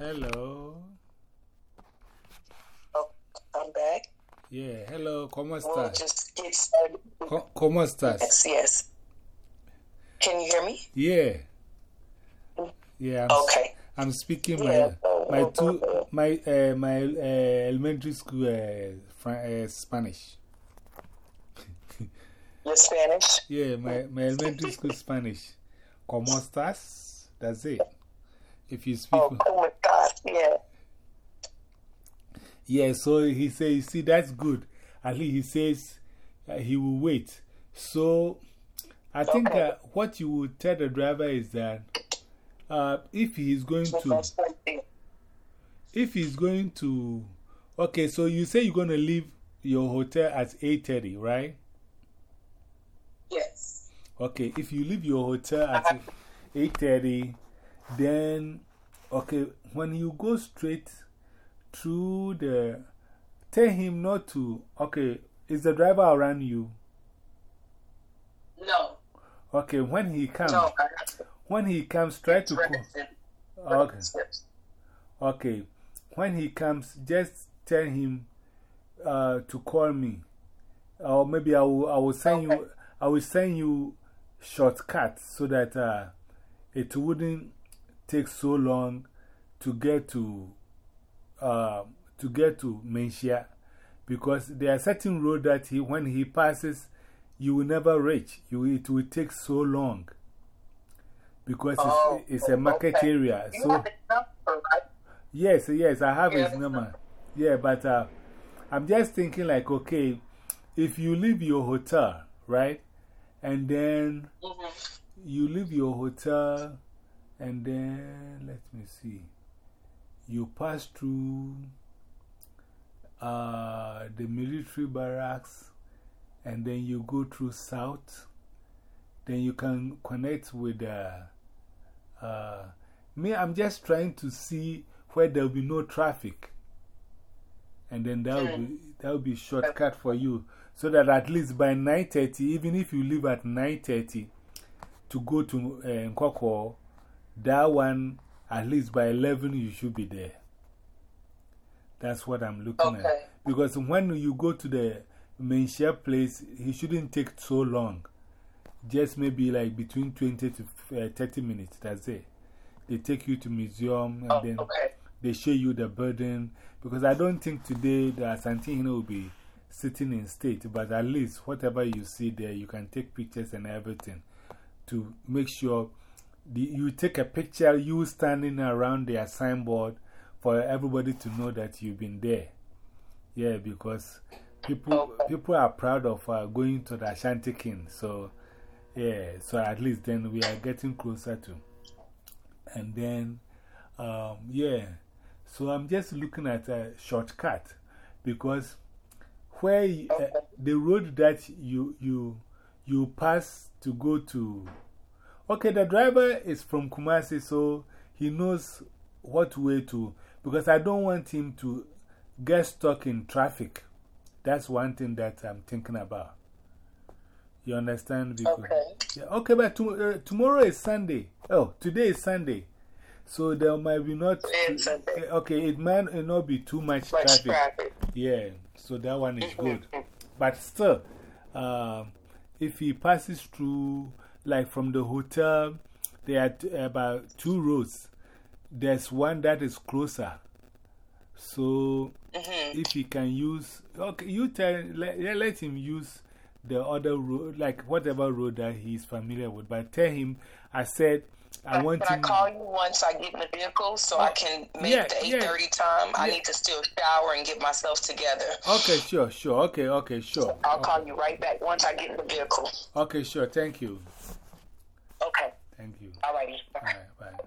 Hello. Oh, I'm back. Yeah, hello. ¿Cómo We'll just get started. Co- ¿Cómo estás? Yes, yes. Can you hear me? Yeah. Yeah, I'm, Okay. I'm speaking Yeah. my, my, two, my, uh, my uh, elementary school uh, uh, Spanish. You're Spanish? Yeah, my, my elementary school Spanish. ¿Cómo estás? That's it. If you speak. Oh, oh. Yeah. Yeah, so he says, see, that's good. At least he says uh, he will wait. So I think Okay. uh, what you would tell the driver is that uh, if he's going to, if he's going to, okay, so you say you're going to leave your hotel at 8.30, right? Yes. Okay, if you leave your hotel at 8.30, then, okay, when you go straight through the, tell him not to, okay, is the driver around you? No. Okay, when he comes, No. when he comes, try to call. Okay, okay, when he comes, just tell him uh, to call me. Or maybe I will, I will send you, I will send you shortcuts so that uh, it wouldn't take so long to get to, uh, to get to Manhyia. Because there are certain roads that he, when he passes, you will never reach. You, it will take so long. Because it's, Oh, it's a market okay. area. You So, number, right? Yes, yes, I have his number. Yeah, but uh, I'm just thinking, like, okay, if you leave your hotel, right? And then Mhm. you leave your hotel, and then let me see, you pass through uh, the military barracks, and then you go through south, then you can connect with uh, uh, me. I'm just trying to see where there will be no traffic. And then that will be, that will be shortcut for you. So that at least by 9.30, even if you leave at 9.30 to go to uh, Nkoko, that one, at least by 11, you should be there. That's what I'm looking Okay. at. Because when you go to the main share place, it shouldn't take so long. Just maybe like between 20 to uh, 30 minutes. That's it. They take you to museum and Oh, then okay. they show you the building. Because I don't think today the Asantehene will be sitting in state, but at least whatever you see there, you can take pictures and everything to make sure you take a picture, you standing around their signboard for everybody to know that you've been there. Yeah, because people, people are proud of uh, going to the Ashanti King. So, yeah, so at least then we are getting closer to. And then, um, yeah, so I'm just looking at a shortcut because where uh, the road that you, you, you pass to go to. Okay, the driver is from Kumasi, so he knows what way to. Because I don't want him to get stuck in traffic. That's one thing that I'm thinking about. You understand? Because, Okay. yeah, okay, but to, uh, tomorrow is Sunday. Oh, today is Sunday. So there might be not. Uh, Okay, it might not be too much Much traffic. traffic. Yeah, so that one is good. But still, um, if he passes through, like from the hotel, there are about two roads. There's one that is closer. So -hmm. if he can use, okay, you tell, let, let him use the other road, like whatever road that he's familiar with. But tell him, I said, I want Can I call you once I get in the vehicle so I oh, can make yeah, the yeah. 8.30 time? I need to still shower and get myself together. Okay, sure, sure. Okay, okay, sure. I'll Okay, call you right back once I get in the vehicle. okay, sure. Thank you. Okay. Thank you. All righty. All right, bye.